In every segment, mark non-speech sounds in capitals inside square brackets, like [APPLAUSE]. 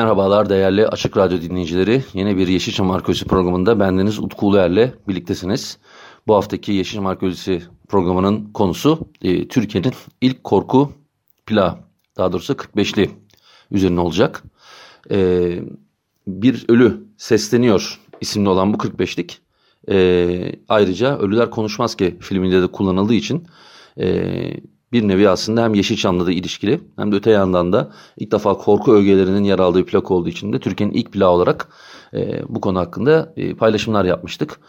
Merhabalar değerli Açık Radyo dinleyicileri. Yeni bir Yeşilçam Arkeolojisi programında bendeniz Utku Uluer'le birliktesiniz. Bu haftaki Yeşilçam Arkeolojisi programının konusu e, Türkiye'nin ilk korku plağı, daha doğrusu 45'li üzerine olacak. E, bir ölü sesleniyor isimli olan bu 45'lik. E, ayrıca Ölüler Konuşmaz ki filminde de kullanıldığı için e, bir nevi aslında hem Yeşilçam'la da ilişkili hem de öte yandan da ilk defa korku ögelerinin yer aldığı plak olduğu için de Türkiye'nin ilk plağı olarak e, bu konu hakkında e, paylaşımlar yapmıştık.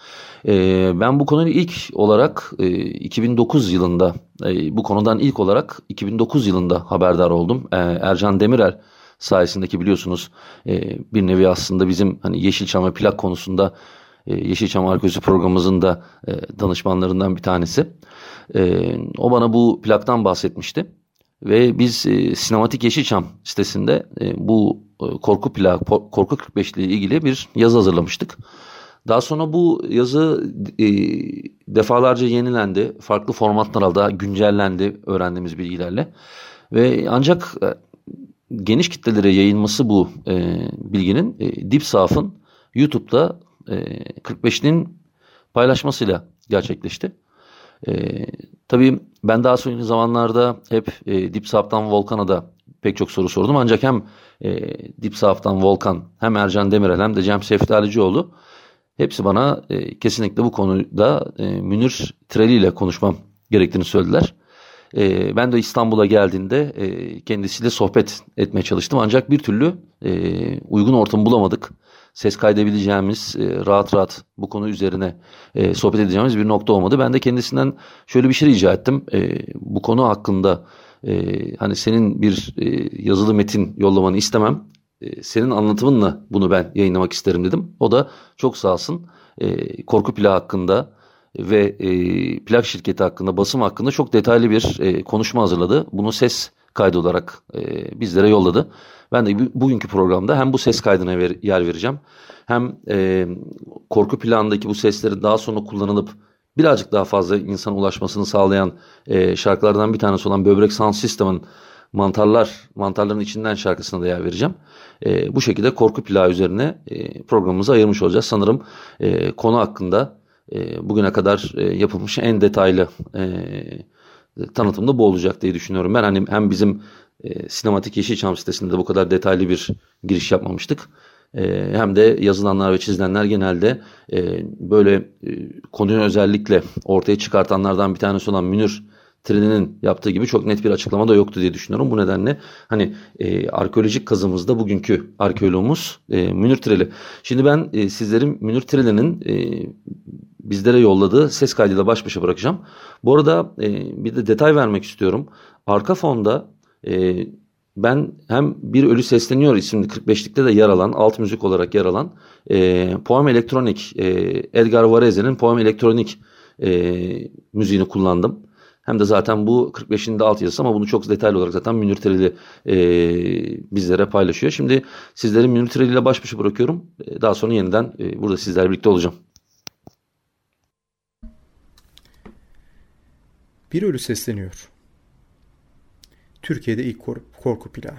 E, ben bu konuyla ilk olarak e, 2009 yılında e, bu konudan ilk olarak 2009 yılında haberdar oldum. E, Ercan Demirel sayesindeki biliyorsunuz e, bir nevi aslında bizim hani Yeşilçam ve plak konusunda Yeşilçam Arkeolojisi programımızın da e, danışmanlarından bir tanesi. E, o bana bu plaktan bahsetmişti. Ve biz e, Sinematik Yeşilçam sitesinde e, bu korku plak, korku 45 ile ilgili bir yazı hazırlamıştık. Daha sonra bu yazı defalarca yenilendi. Farklı formatlar aldı, güncellendi öğrendiğimiz bilgilerle. Ve ancak geniş kitlelere yayılması bu e, bilginin e, Dipsaf'ın YouTube'da e, 45'nin paylaşmasıyla gerçekleşti. E, tabii ben daha sonraki zamanlarda hep e, Dipsaf'tan Volkan'a da pek çok soru sordum. Ancak hem e, Dipsaf'tan Volkan hem Ercan Demirel hem de Cem Seftalicioğlu hepsi bana e, kesinlikle bu konuda e, Münir Treli ile konuşmam gerektiğini söylediler. E, ben de İstanbul'a geldiğinde e, kendisiyle sohbet etmeye çalıştım. Ancak bir türlü e, uygun ortam bulamadık ses kaydedebileceğimiz, e, rahat rahat bu konu üzerine e, sohbet edeceğimiz bir nokta olmadı. Ben de kendisinden şöyle bir şey rica ettim. E, bu konu hakkında hani senin bir yazılı metin yollamanı istemem. Senin anlatımınla bunu ben yayınlamak isterim dedim. O da çok sağ olsun korku plağı hakkında ve plak şirketi hakkında, basım hakkında çok detaylı bir konuşma hazırladı. Bunu ses kaydı olarak e, bizlere yolladı. Ben de bugünkü programda hem bu ses kaydına ver, yer vereceğim hem e, korku planındaki bu sesleri daha sonra kullanılıp birazcık daha fazla insan ulaşmasını sağlayan e, şarkılardan bir tanesi olan Böbrek Sound System'ın Mantarlar, Mantarların içinden şarkısına da yer vereceğim. E, bu şekilde korku plağı üzerine e, programımızı ayırmış olacağız. Sanırım e, konu hakkında e, bugüne kadar e, yapılmış en detaylı e, tanıtımda bu olacak diye düşünüyorum. Ben hani hem bizim e, Sinematik Yeşilçam sitesinde de bu kadar detaylı bir giriş yapmamıştık. E, hem de yazılanlar ve çizilenler genelde e, böyle e, konuyu özellikle ortaya çıkartanlardan bir tanesi olan Münir Trini'nin yaptığı gibi çok net bir açıklama da yoktu diye düşünüyorum. Bu nedenle hani e, arkeolojik kazımızda bugünkü arkeoloğumuz e, Münir Treli. Şimdi ben e, sizlerin Münir Treli'nin e, bizlere yolladığı ses kaydıyla baş başa bırakacağım. Bu arada e, bir de detay vermek istiyorum. Arka fonda e, ben hem Bir Ölü Sesleniyor isimli 45'likte de yer alan, alt müzik olarak yer alan e, Poem Elektronik, e, Edgar Varèse'nin Poem Elektronik e, müziğini kullandım. Hem de zaten bu 45'in de alt yazısı ama bunu çok detaylı olarak zaten Münir Tereli e, bizlere paylaşıyor. Şimdi sizleri Münir Tereli ile baş başa bırakıyorum. E, daha sonra yeniden e, burada sizlerle birlikte olacağım. Bir ölü sesleniyor. Türkiye'de ilk korku plağı.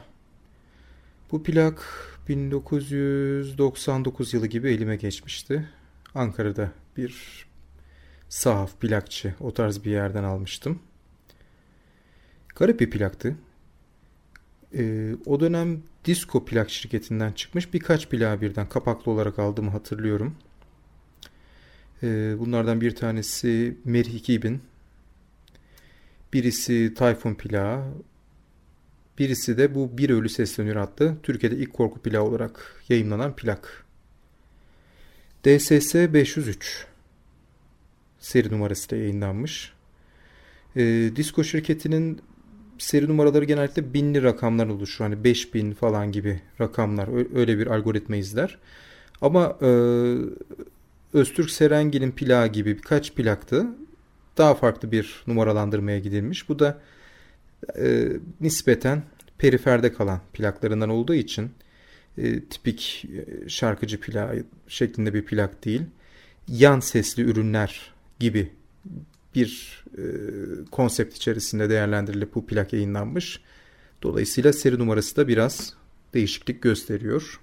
Bu plak 1999 yılı gibi elime geçmişti. Ankara'da bir sahaf plakçı o tarz bir yerden almıştım. Garip bir plaktı. Ee, o dönem Disco plak şirketinden çıkmış birkaç plağı birden kapaklı olarak aldığımı hatırlıyorum. Ee, bunlardan bir tanesi Merih 2000, birisi Tayfun plağı, birisi de bu Bir Ölü Sesleniyor adlı Türkiye'de ilk korku plağı olarak yayınlanan plak. DSS 503 seri numarası da yayınlanmış. E, Disco şirketinin seri numaraları genellikle binli rakamlar oluşur. Hani 5000 falan gibi rakamlar öyle bir algoritma izler. Ama e, Öztürk Serengil'in plağı gibi birkaç plaktı daha farklı bir numaralandırmaya gidilmiş. Bu da e, nispeten periferde kalan plaklarından olduğu için e, tipik e, şarkıcı plağı şeklinde bir plak değil. Yan sesli ürünler gibi bir e, konsept içerisinde değerlendirilip bu plak yayınlanmış. Dolayısıyla seri numarası da biraz değişiklik gösteriyor.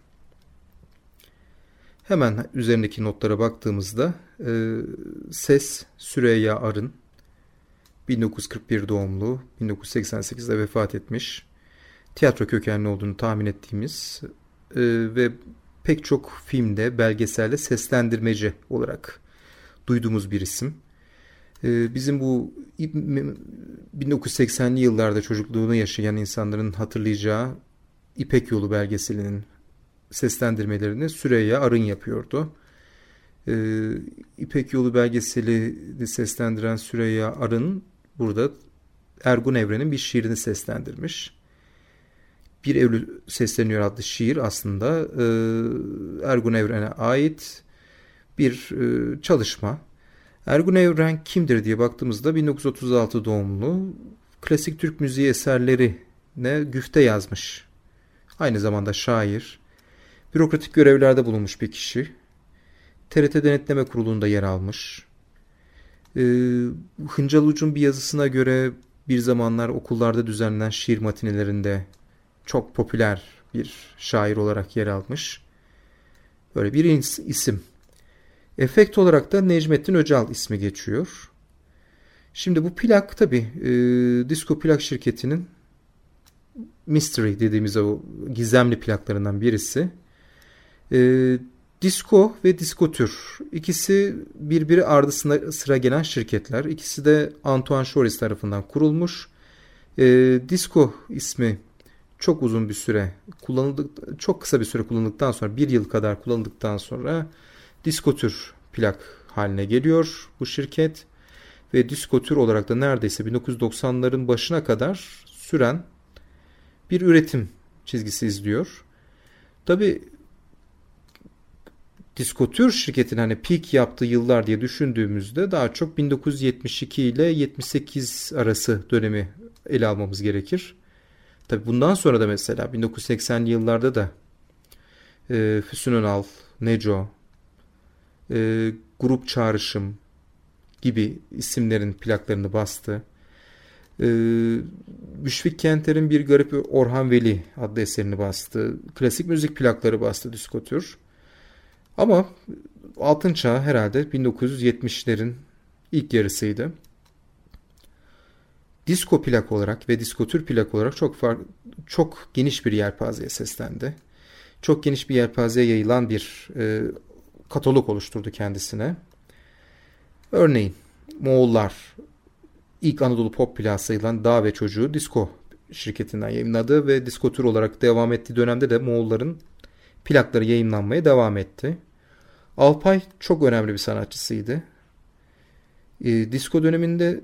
Hemen üzerindeki notlara baktığımızda e, ses Süreyya Arın 1941 doğumlu 1988'de vefat etmiş. Tiyatro kökenli olduğunu tahmin ettiğimiz e, ve pek çok filmde belgeselde seslendirmeci olarak duyduğumuz bir isim. E, bizim bu 1980'li yıllarda çocukluğunu yaşayan insanların hatırlayacağı İpek Yolu belgeselinin seslendirmelerini Süreyya Arın yapıyordu. Ee, İpek Yolu belgeseli seslendiren Süreyya Arın burada Ergun Evren'in bir şiirini seslendirmiş. Bir Eylül sesleniyor adlı şiir aslında e, Ergun Evren'e ait bir e, çalışma. Ergun Evren kimdir diye baktığımızda 1936 doğumlu klasik Türk müziği eserlerine güfte yazmış. Aynı zamanda şair, bürokratik görevlerde bulunmuş bir kişi. TRT Denetleme Kurulu'nda yer almış. Ee, Hıncal Uc'un bir yazısına göre bir zamanlar okullarda düzenlenen şiir matinelerinde çok popüler bir şair olarak yer almış. Böyle bir isim. Efekt olarak da Necmettin Öcal ismi geçiyor. Şimdi bu plak tabi e, Disco Plak şirketinin Mystery dediğimiz o gizemli plaklarından birisi. E, Disco ve Diskotür ikisi birbiri ardısına sıra gelen şirketler. İkisi de Antoine Choris tarafından kurulmuş. E, Disco ismi çok uzun bir süre kullanıldık, çok kısa bir süre kullanıldıktan sonra bir yıl kadar kullanıldıktan sonra Diskotür plak haline geliyor bu şirket ve Diskotür olarak da neredeyse 1990'ların başına kadar süren bir üretim çizgisi izliyor. Tabi diskotür şirketin hani peak yaptığı yıllar diye düşündüğümüzde daha çok 1972 ile 78 arası dönemi ele almamız gerekir. Tabi bundan sonra da mesela 1980'li yıllarda da e, Füsun Önal, Neco, e, Grup Çağrışım gibi isimlerin plaklarını bastı. E, Müşfik Kenter'in Bir Garip Orhan Veli adlı eserini bastı. Klasik müzik plakları bastı diskotür. Ama altın çağ herhalde 1970'lerin ilk yarısıydı. Disko plak olarak ve diskotür plak olarak çok farklı, çok geniş bir yelpazeye seslendi. Çok geniş bir yelpazeye yayılan bir e, katalog oluşturdu kendisine. Örneğin Moğollar ilk Anadolu pop plağı sayılan Dağ ve Çocuğu Disko şirketinden yayınladı ve diskotür olarak devam ettiği dönemde de Moğolların plakları yayınlanmaya devam etti. Alpay çok önemli bir sanatçısıydı. E, disco döneminde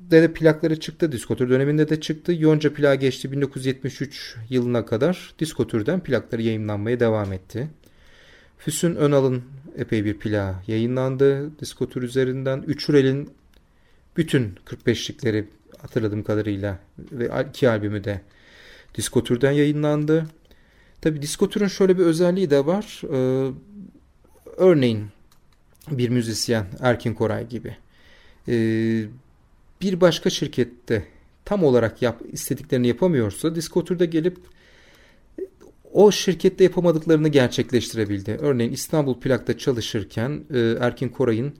de, de plakları çıktı. Disko tür döneminde de çıktı. Yonca plağı geçti 1973 yılına kadar disko türden plakları yayınlanmaya devam etti. Füsun Önal'ın epey bir plağı yayınlandı. Disko tür üzerinden. Üçürel'in bütün 45'likleri hatırladığım kadarıyla ve iki albümü de disko türden yayınlandı. Tabi disko türün şöyle bir özelliği de var. Ee, örneğin bir müzisyen Erkin Koray gibi e, bir başka şirkette tam olarak yap, istediklerini yapamıyorsa diskotürde gelip o şirkette yapamadıklarını gerçekleştirebildi. Örneğin İstanbul Plak'ta çalışırken e, Erkin Koray'ın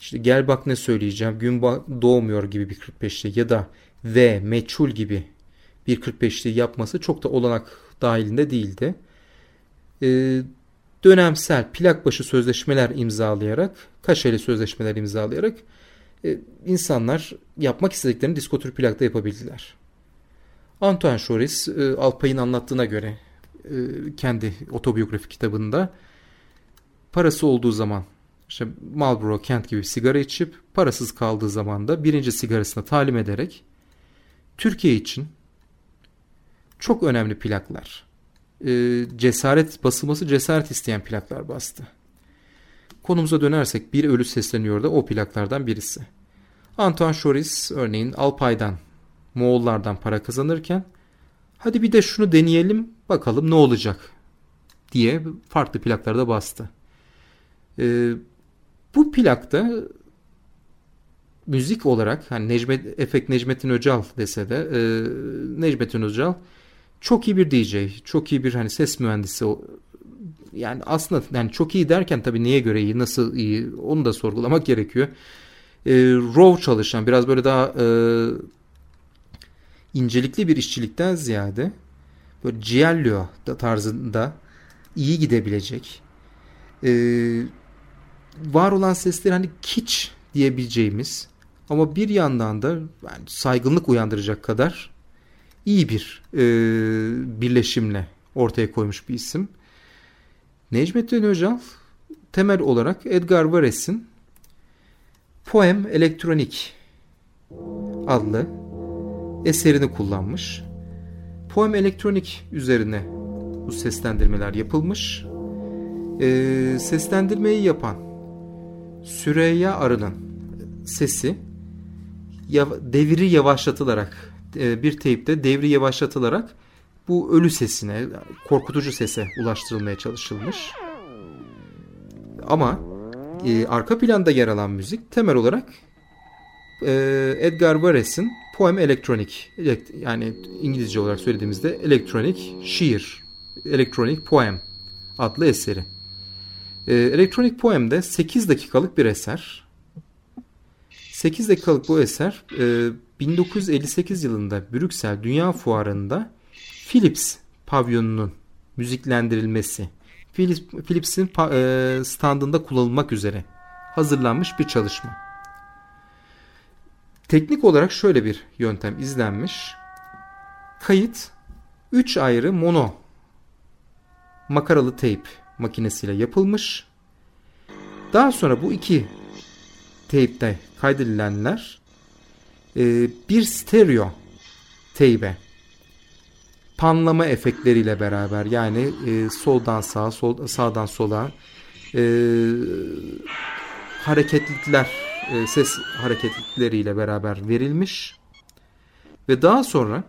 işte gel bak ne söyleyeceğim gün doğmuyor gibi bir 45'li ya da ve meçhul gibi bir 45'li yapması çok da olanak dahilinde değildi. E, dönemsel plak başı sözleşmeler imzalayarak, kaşeli sözleşmeler imzalayarak e, insanlar yapmak istediklerini diskotür plakta yapabildiler. Antoine Choris, e, Alpay'ın anlattığına göre e, kendi otobiyografi kitabında parası olduğu zaman işte Marlboro Kent gibi sigara içip parasız kaldığı zaman da birinci sigarasını talim ederek Türkiye için çok önemli plaklar. E, cesaret basılması cesaret isteyen plaklar bastı. Konumuza dönersek bir ölü sesleniyor da o plaklardan birisi. Antoine Choris örneğin Alpay'dan Moğollardan para kazanırken hadi bir de şunu deneyelim bakalım ne olacak diye farklı plaklarda bastı. Ee, bu plakta müzik olarak hani Necmet, Efekt Necmettin Öcal dese de e, Necmettin Öcal çok iyi bir DJ, çok iyi bir hani ses mühendisi yani aslında yani çok iyi derken tabii neye göre iyi, nasıl iyi onu da sorgulamak gerekiyor. E, raw çalışan biraz böyle daha e, incelikli bir işçilikten ziyade böyle giallo tarzında iyi gidebilecek e, var olan sesleri hani kiç diyebileceğimiz ama bir yandan da yani saygınlık uyandıracak kadar iyi bir e, birleşimle ortaya koymuş bir isim. Necmettin Öcal temel olarak Edgar Varèse'in Poem Elektronik adlı eserini kullanmış. Poem Elektronik üzerine bu seslendirmeler yapılmış. E, seslendirmeyi yapan Süreyya Arı'nın sesi devri yavaşlatılarak bir teypte devri yavaşlatılarak bu ölü sesine, korkutucu sese ulaştırılmaya çalışılmış. Ama e, arka planda yer alan müzik temel olarak e, Edgar Varèse'in Poem Electronic yani İngilizce olarak söylediğimizde elektronik şiir, elektronik poem adlı eseri. E, elektronik Poem'de 8 dakikalık bir eser. 8 dakikalık bu eser e, 1958 yılında Brüksel Dünya Fuarı'nda Philips pavyonunun müziklendirilmesi, Philips'in e, standında kullanılmak üzere hazırlanmış bir çalışma. Teknik olarak şöyle bir yöntem izlenmiş. Kayıt 3 ayrı mono makaralı teyp makinesiyle yapılmış. Daha sonra bu iki teypte kaydedilenler e, bir stereo teybe. Panlama efektleriyle beraber yani e, soldan sağa sol, sağdan sola e, hareketlikler e, ses hareketlikleriyle beraber verilmiş. Ve daha sonra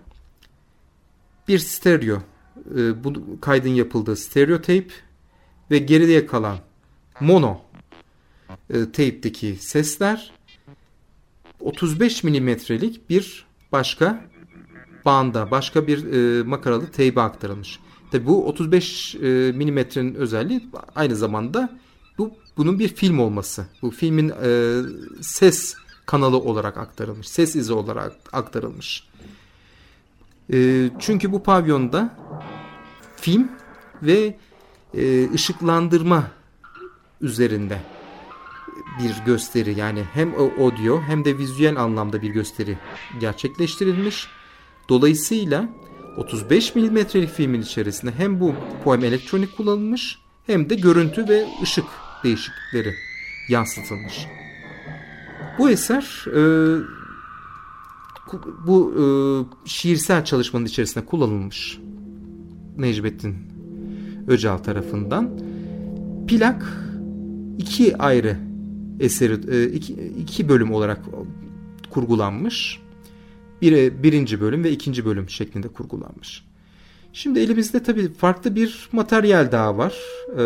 bir stereo e, bu kaydın yapıldığı stereo tape ve geriye kalan mono e, tape'deki sesler 35 milimetrelik bir başka banda başka bir e, makaralı teybe aktarılmış. Tabi bu 35 e, milimetrenin özelliği aynı zamanda bu bunun bir film olması. Bu filmin e, ses kanalı olarak aktarılmış. Ses izi olarak aktarılmış. E, çünkü bu pavyonda film ve e, ışıklandırma üzerinde bir gösteri yani hem audio hem de vizüel anlamda bir gösteri gerçekleştirilmiş. Dolayısıyla 35 milimetrelik filmin içerisinde hem bu poem elektronik kullanılmış hem de görüntü ve ışık değişiklikleri yansıtılmış. Bu eser e, bu e, şiirsel çalışmanın içerisinde kullanılmış Necmettin Öcal tarafından. Plak iki ayrı eseri e, iki, iki bölüm olarak kurgulanmış. Bir, birinci bölüm ve ikinci bölüm şeklinde kurgulanmış. Şimdi elimizde tabii farklı bir materyal daha var. Ee,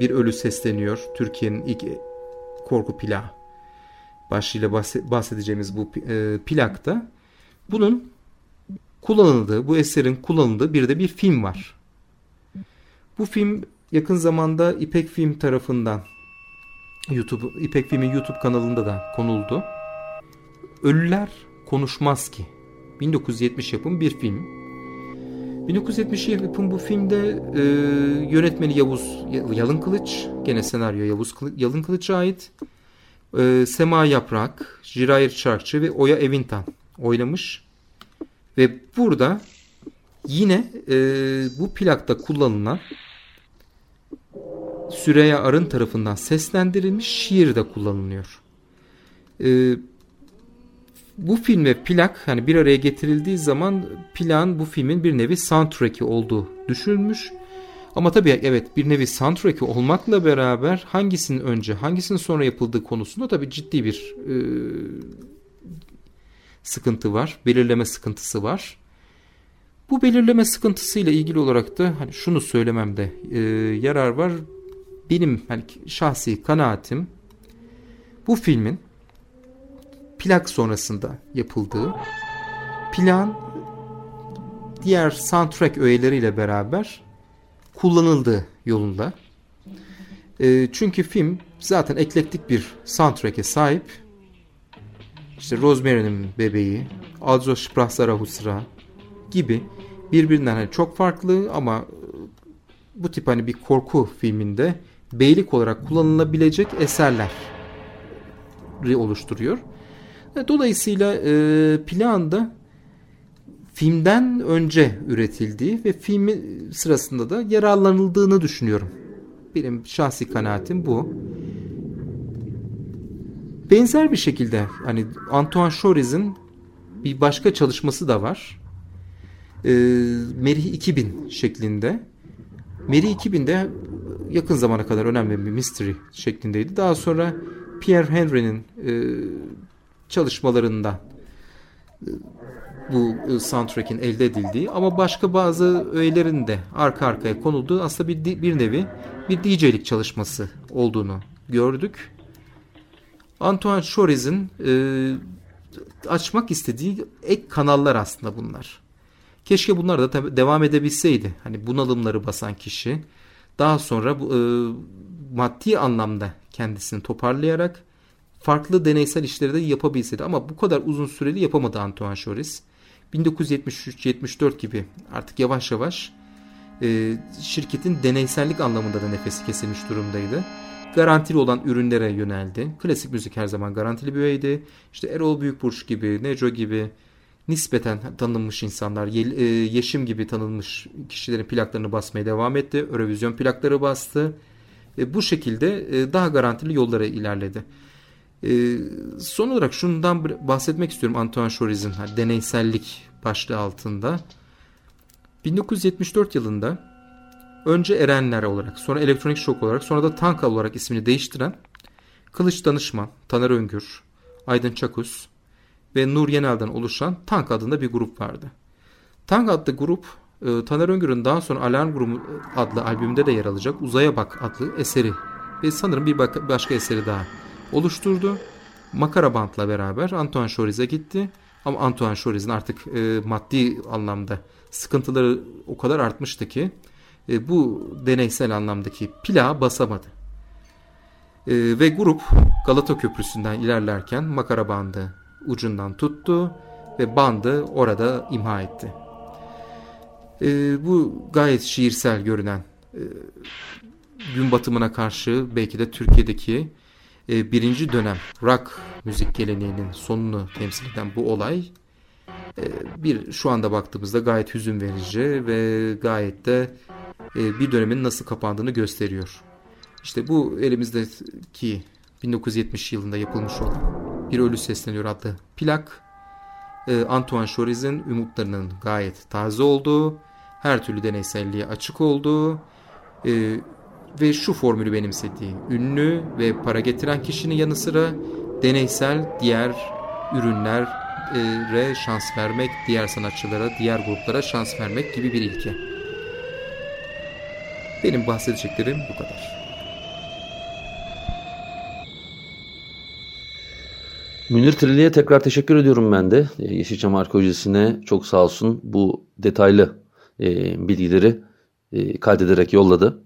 bir ölü sesleniyor. Türkiye'nin ilk korku plağı başlığıyla bahsedeceğimiz bu e, plakta. Bunun kullanıldığı, bu eserin kullanıldığı bir de bir film var. Bu film yakın zamanda İpek Film tarafından YouTube İpek Film'in YouTube kanalında da konuldu. Ölüler konuşmaz ki. 1970 yapım bir film. 1970 yapım bu filmde e, yönetmeni Yavuz Yalın Kılıç, gene senaryo Yavuz Yalın Kılıç'a ait. E, Sema Yaprak, Jirayir Çarkçı ve Oya Evintan oynamış. Ve burada yine e, bu plakta kullanılan Süreyya Arın tarafından seslendirilmiş şiir de kullanılıyor. Ee, bu film ve plak hani bir araya getirildiği zaman plan bu filmin bir nevi soundtrack'i olduğu düşünülmüş. Ama tabii evet bir nevi soundtrack'i olmakla beraber hangisinin önce hangisinin sonra yapıldığı konusunda tabii ciddi bir e, sıkıntı var. Belirleme sıkıntısı var. Bu belirleme sıkıntısıyla ilgili olarak da hani şunu söylememde e, yarar var. Benim hani şahsi kanaatim bu filmin plak sonrasında yapıldığı plan diğer soundtrack öğeleriyle beraber kullanıldığı yolunda. E, çünkü film zaten eklektik bir soundtrack'e sahip. İşte Rosemary'nin bebeği, Also sprach Zarathustra gibi birbirinden hani çok farklı ama bu tip hani bir korku filminde beylik olarak kullanılabilecek eserler oluşturuyor. E, dolayısıyla e, planda filmden önce üretildiği ve filmi sırasında da yararlanıldığını düşünüyorum. Benim şahsi kanaatim bu. Benzer bir şekilde hani Antoine Choriz'in bir başka çalışması da var. E, Merih 2000 şeklinde. Merih 2000'de yakın zamana kadar önemli bir mystery şeklindeydi. Daha sonra Pierre Henry'nin e, çalışmalarından e, bu e, soundtrack'in elde edildiği ama başka bazı öğelerin de arka arkaya konulduğu aslında bir, bir nevi bir DJ'lik çalışması olduğunu gördük. Antoine Choriz'in e, açmak istediği ek kanallar aslında bunlar. Keşke bunlar da devam edebilseydi. Hani bunalımları basan kişi daha sonra bu, e, maddi anlamda kendisini toparlayarak farklı deneysel işleri de yapabilseydi. Ama bu kadar uzun süreli yapamadı Antoine Choriz. 1973-74 gibi artık yavaş yavaş e, şirketin deneysellik anlamında da nefesi kesilmiş durumdaydı. Garantili olan ürünlere yöneldi. Klasik müzik her zaman garantili bir üyeydi. İşte Erol Büyükburç gibi, Neco gibi nispeten tanınmış insanlar, e, Yeşim gibi tanınmış kişilerin plaklarını basmaya devam etti. Eurovision plakları bastı. E, bu şekilde e, daha garantili yollara ilerledi. Son olarak şundan bahsetmek istiyorum Antoine Choriz'in deneysellik başlığı altında. 1974 yılında önce Erenler olarak, sonra Elektronik Şok olarak, sonra da Tanka olarak ismini değiştiren Kılıç Danışman, Taner Öngür, Aydın Çakus ve Nur Yenel'den oluşan Tank adında bir grup vardı. Tank adlı grup e, Taner Öngür'ün daha sonra Alarm Grubu adlı albümde de yer alacak Uzaya Bak adlı eseri ve sanırım bir başka eseri daha oluşturdu. Makara Band'la beraber Antoine Choriz'e gitti. Ama Antoine Choriz'in artık e, maddi anlamda sıkıntıları o kadar artmıştı ki e, bu deneysel anlamdaki plağa basamadı. E, ve grup Galata Köprüsü'nden ilerlerken makara bandı ucundan tuttu ve bandı orada imha etti. E, bu gayet şiirsel görünen e, gün batımına karşı belki de Türkiye'deki e, birinci dönem rock müzik geleneğinin sonunu temsil eden bu olay e, bir şu anda baktığımızda gayet hüzün verici ve gayet de e, bir dönemin nasıl kapandığını gösteriyor. İşte bu elimizdeki 1970 yılında yapılmış olan Bir Ölü Sesleniyor adlı plak e, Antoine Choriz'in umutlarının gayet taze olduğu, her türlü deneyselliğe açık olduğu e, ve şu formülü benimsediği ünlü ve para getiren kişinin yanı sıra deneysel diğer ürünlere şans vermek, diğer sanatçılara, diğer gruplara şans vermek gibi bir ilke. Benim bahsedeceklerim bu kadar. Münir Trilli'ye tekrar teşekkür ediyorum ben de. E, Yeşilçam Arkeolojisi'ne çok sağ olsun bu detaylı e, bilgileri e, kaydederek yolladı.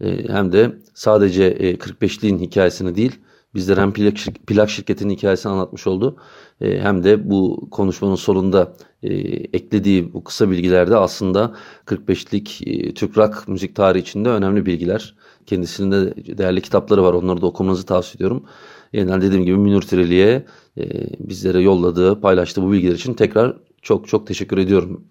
E, hem de sadece e, 45'liğin hikayesini değil bizlere hem plak, şir plak şirketinin hikayesini anlatmış oldu. E, hem de bu konuşmanın sonunda e, eklediği bu kısa bilgilerde aslında 45'lik e, Türk rock müzik tarihi içinde önemli bilgiler. Kendisinin de değerli kitapları var onları da okumanızı tavsiye ediyorum. Yeniden dediğim gibi Münir Tireli'ye e, bizlere yolladığı, paylaştığı bu bilgiler için tekrar çok çok teşekkür ediyorum.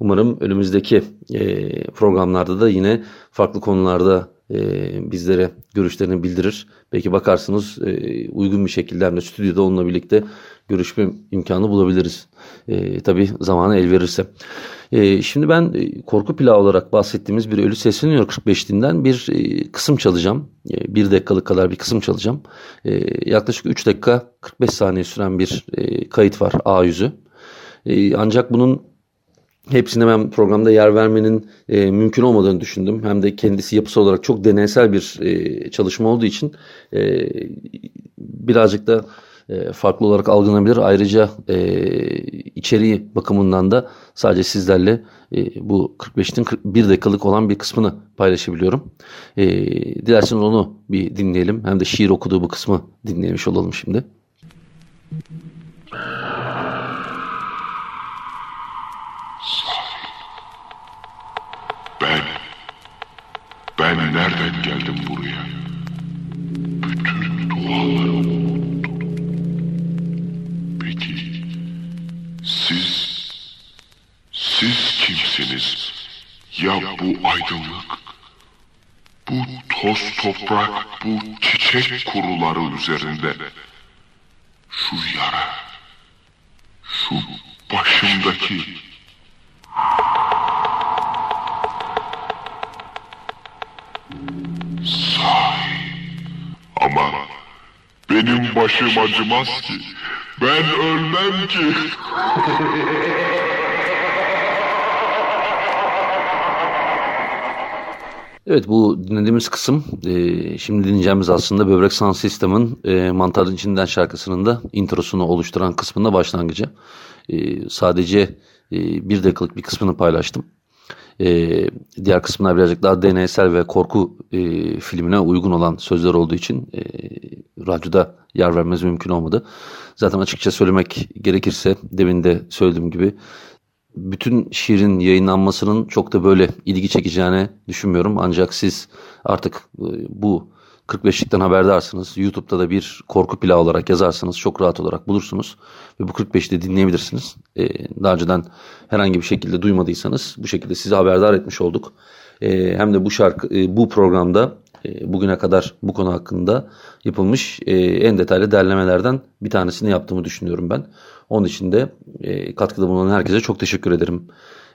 Umarım önümüzdeki e, programlarda da yine farklı konularda e, bizlere görüşlerini bildirir. Belki bakarsınız e, uygun bir şekilde hem de stüdyoda onunla birlikte görüşme imkanı bulabiliriz. E, tabii zamanı el verirse. E, şimdi ben e, korku plağı olarak bahsettiğimiz bir Ölü Sesleniyor 45'liğinden bir e, kısım çalacağım. E, bir dakikalık kadar bir kısım çalacağım. E, yaklaşık 3 dakika 45 saniye süren bir e, kayıt var A yüzü. E, ancak bunun hepsine ben programda yer vermenin e, mümkün olmadığını düşündüm. Hem de kendisi yapısı olarak çok deneysel bir e, çalışma olduğu için e, birazcık da farklı olarak algılanabilir. Ayrıca e, içeriği bakımından da sadece sizlerle e, bu 45'in 1 dakikalık olan bir kısmını paylaşabiliyorum. E, dilerseniz onu bir dinleyelim. Hem de şiir okuduğu bu kısmı dinlemiş olalım şimdi. Ben, aydınlık? Bu toz toprak, bu çiçek kuruları üzerinde. Şu yara, şu başımdaki Ama benim başım acımaz ki. Ben ölmem ki. [LAUGHS] Evet bu dinlediğimiz kısım e, şimdi dinleyeceğimiz aslında Böbrek Sound System'ın e, Mantarın İçinden şarkısının da introsunu oluşturan kısmında başlangıcı. E, sadece e, bir dakikalık bir kısmını paylaştım. E, diğer kısımlar birazcık daha deneysel ve korku e, filmine uygun olan sözler olduğu için e, radyoda yer vermez mümkün olmadı. Zaten açıkça söylemek gerekirse demin de söylediğim gibi bütün şiirin yayınlanmasının çok da böyle ilgi çekeceğini düşünmüyorum. Ancak siz artık e, bu 45'likten haberdarsınız. YouTube'da da bir korku plağı olarak yazarsanız çok rahat olarak bulursunuz. Ve bu 45'te dinleyebilirsiniz. Ee, daha önceden herhangi bir şekilde duymadıysanız bu şekilde sizi haberdar etmiş olduk. Ee, hem de bu şarkı, e, bu programda bugüne kadar bu konu hakkında yapılmış e, en detaylı derlemelerden bir tanesini yaptığımı düşünüyorum ben. Onun için de e, katkıda bulunan herkese çok teşekkür ederim.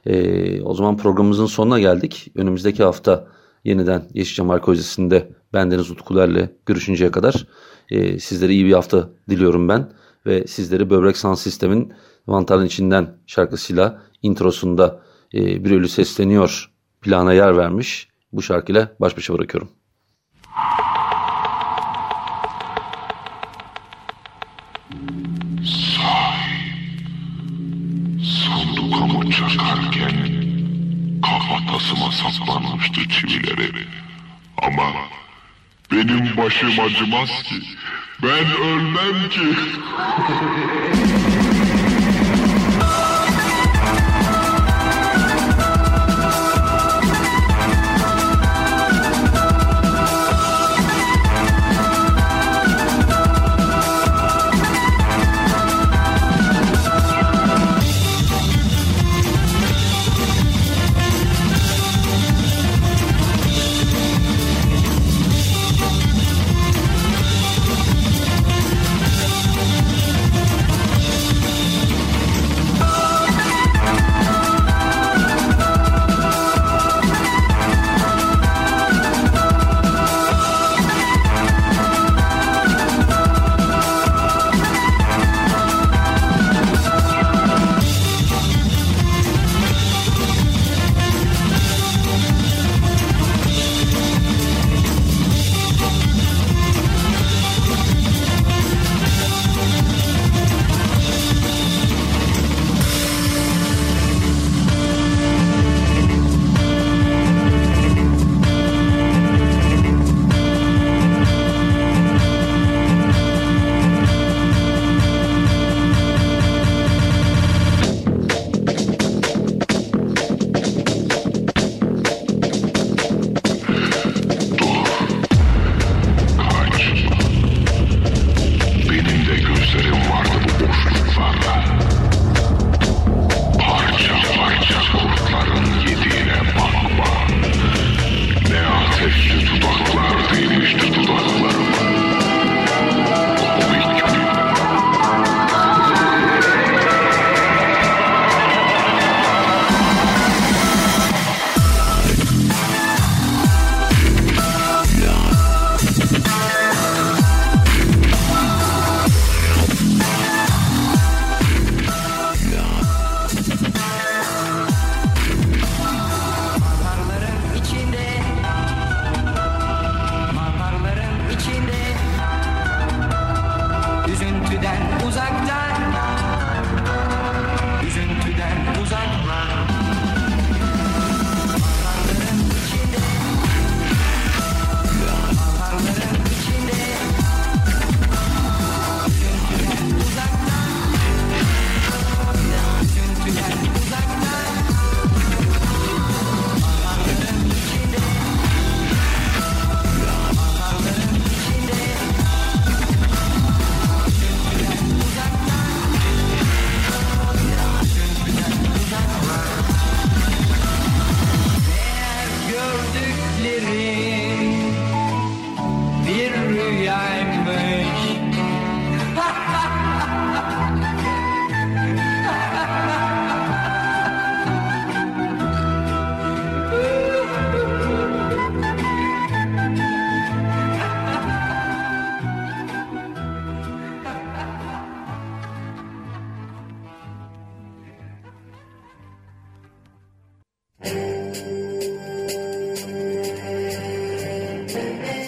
E, o zaman programımızın sonuna geldik. Önümüzdeki hafta yeniden Yeşilçam Arkeolojisi'nde bendeniz Utkuler'le görüşünceye kadar e, sizlere iyi bir hafta diliyorum ben. Ve sizleri Böbrek Sound Sistem'in Vantar'ın içinden şarkısıyla introsunda e, bir ölü sesleniyor plana yer vermiş. Bu şarkıyla baş başa bırakıyorum. Sandukamı çakarken kafatasıma saplanmıştı çivileri. Ama benim başım acımaz ki. Ben ölmem ki. [LAUGHS]